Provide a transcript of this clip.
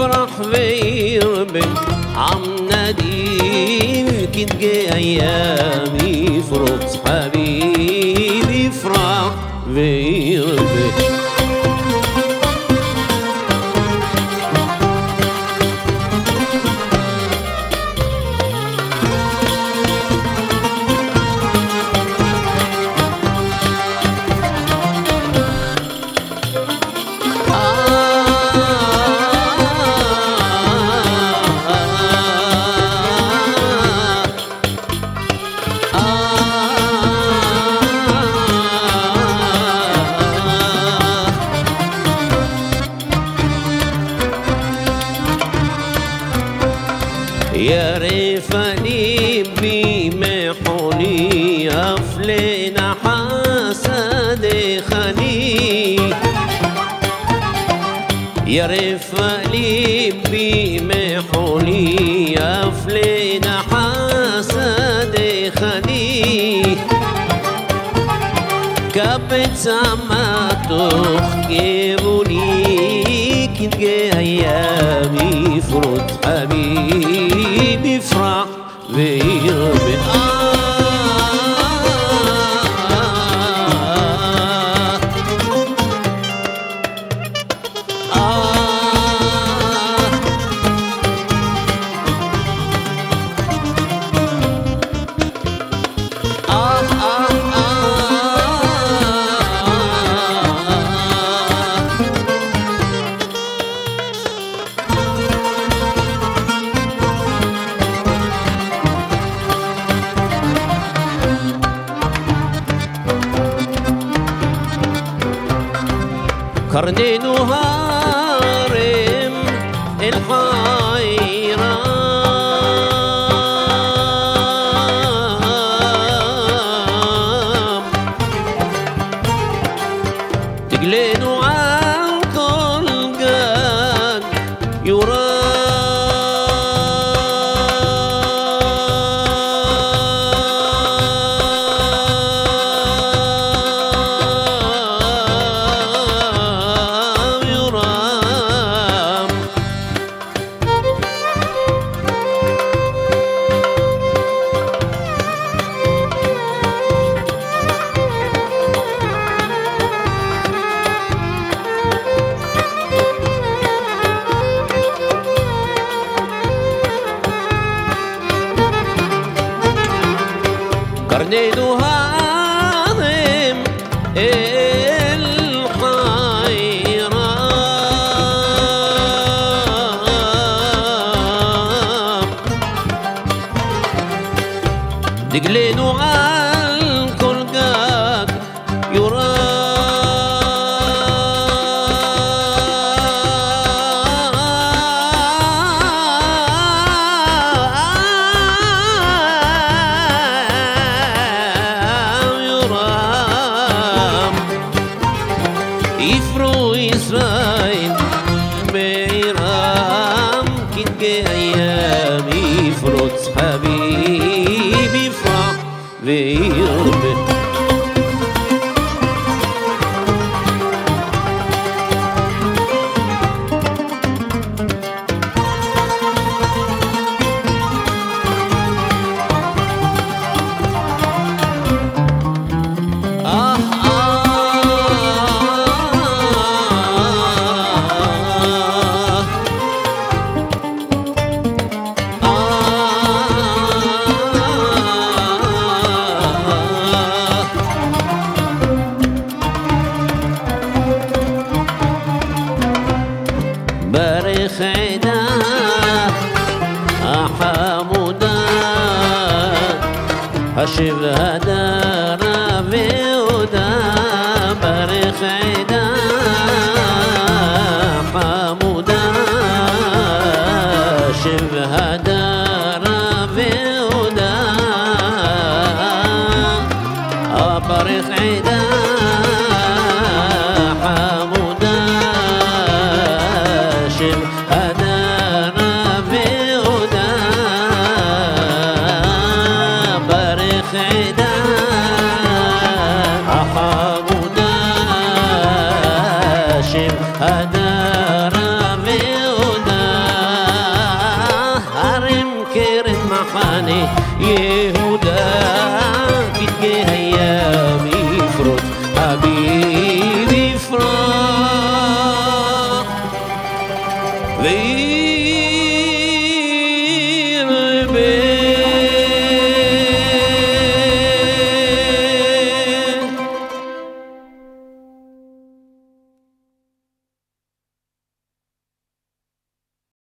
ويربي عم نادي كنت جاي ايامي فرط حبيبي فرح ويربي يعرفني بمحولي أفلنا حسد خلي يعرفني بمحولي أفلنا حسد خلي كبت سمعته جيبوني كنت جاي أيامي فرط حبيبي فرح ويربي karnenu ha قرنين وهاضم الحيران دقلين về yêu هشب هدار بيودا بارخ عدا حمودا شب هدار بيودا بارخ عدا حمودا شب هدار الهدى